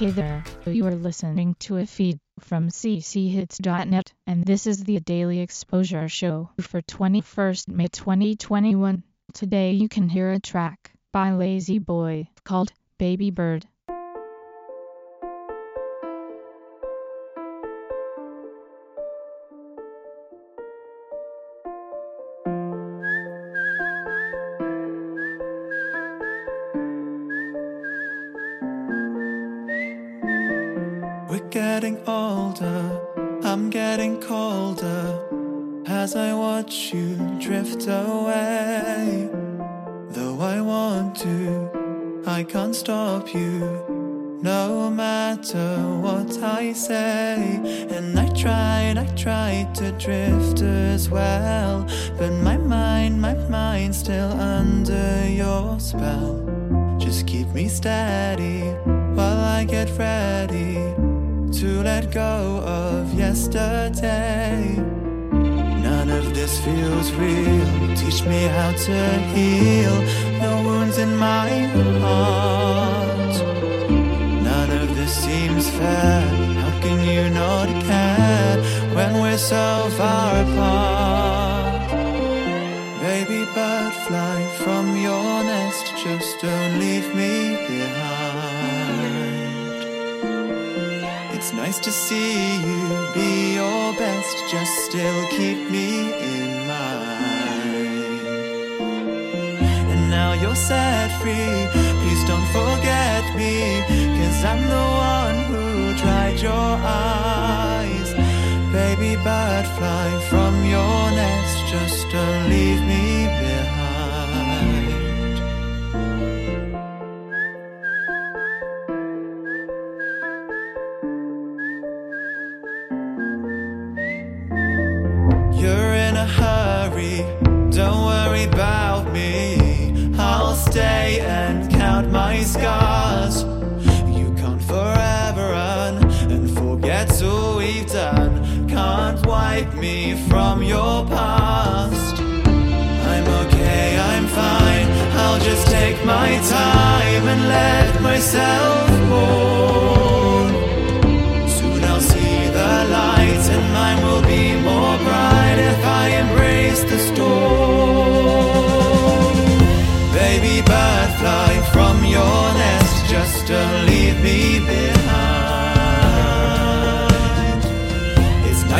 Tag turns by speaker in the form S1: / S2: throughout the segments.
S1: Hey there, you are listening to a feed from cchits.net, and this is the Daily Exposure Show for 21st May 2021. Today you can hear a track by Lazy Boy called Baby Bird.
S2: Getting older, I'm getting colder as I watch you drift away. Though I want to, I can't stop you. No matter what I say, and I tried, I tried to drift as well, but my mind, my mind's still under your spell. Just keep me steady while I get ready to let go of yesterday. None of this feels real. Teach me how to heal the wounds in my heart. None of this seems fair. How can you not care when we're so far apart? Baby bird, fly from your nest. Just don't leave me behind. Nice to see you be your best, just still keep me in mind. And now you're set free, please don't forget me, cause I'm the one who dried your eyes. Baby bird, fly from your nest, just don't leave me. Scars. You can't forever run and forget all we've done. Can't wipe me from your past. I'm okay, I'm fine. I'll just take my time and let myself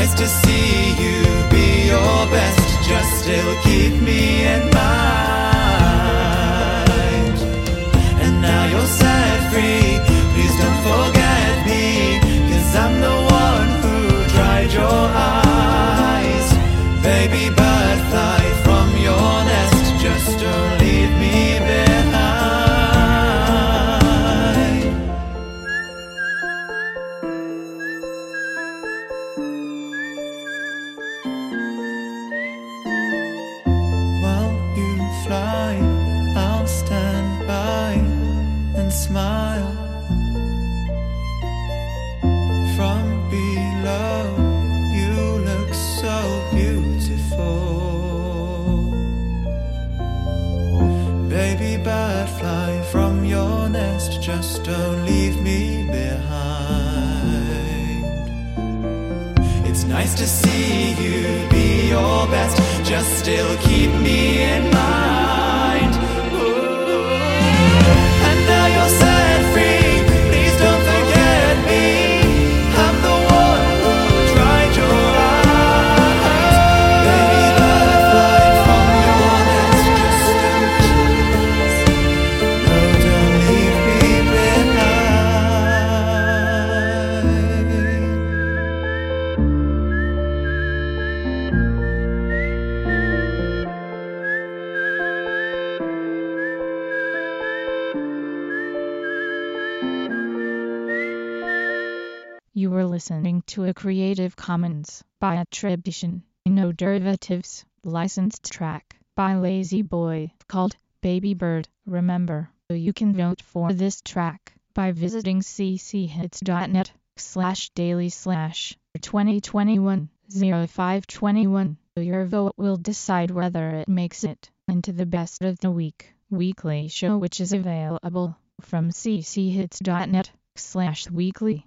S2: nice to see you be your best, just still keep me in mind. And now you're set free. Smile. From below, you look so beautiful. Baby bird, fly from your nest, just don't leave me behind. It's nice to see you be your best, just still keep me in mind.
S1: Were listening to a Creative Commons by attribution, no derivatives, licensed track by Lazy Boy called Baby Bird. Remember, you can vote for this track by visiting cchits.net slash daily slash 2021 0521. Your vote will decide whether it makes it into the best of the week weekly show which is available from cchits.net slash weekly.